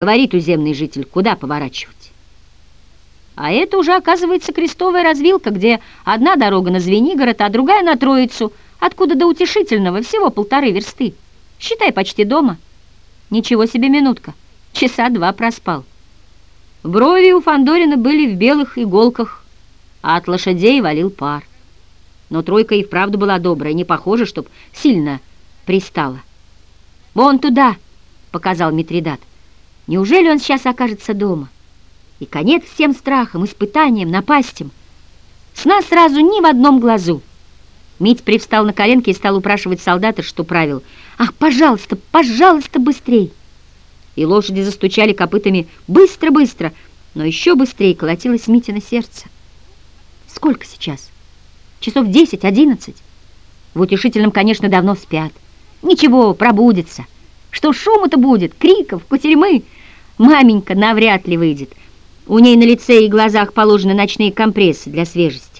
Говорит туземный житель, куда поворачивать. А это уже, оказывается, крестовая развилка, где одна дорога на Звенигород, а другая на Троицу, откуда до Утешительного всего полторы версты. Считай, почти дома. Ничего себе минутка. Часа два проспал. Брови у Фандорина были в белых иголках, а от лошадей валил пар. Но тройка и вправду была добрая, не похоже, чтоб сильно пристала. «Вон туда!» — показал Митридат. «Неужели он сейчас окажется дома?» И конец всем страхам, испытаниям, напастям. Сна сразу ни в одном глазу. Мить привстал на коленки и стал упрашивать солдата, что правил. «Ах, пожалуйста, пожалуйста, быстрей!» И лошади застучали копытами быстро-быстро, но еще быстрее колотилось Митина сердце. Сколько сейчас? Часов десять, одиннадцать? В утешительном, конечно, давно спят. Ничего, пробудется. Что шуму-то будет, криков, кутерьмы. Маменька навряд ли выйдет. У ней на лице и глазах положены ночные компрессы для свежести.